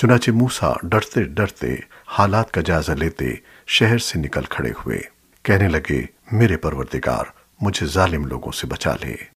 चुनाचे मूसा डरते डरते हालात का जायजा लेते शहर से निकल खड़े हुए। कहने लगे, मेरे परवरदिगार, मुझे जालिम लोगों से बचा ले।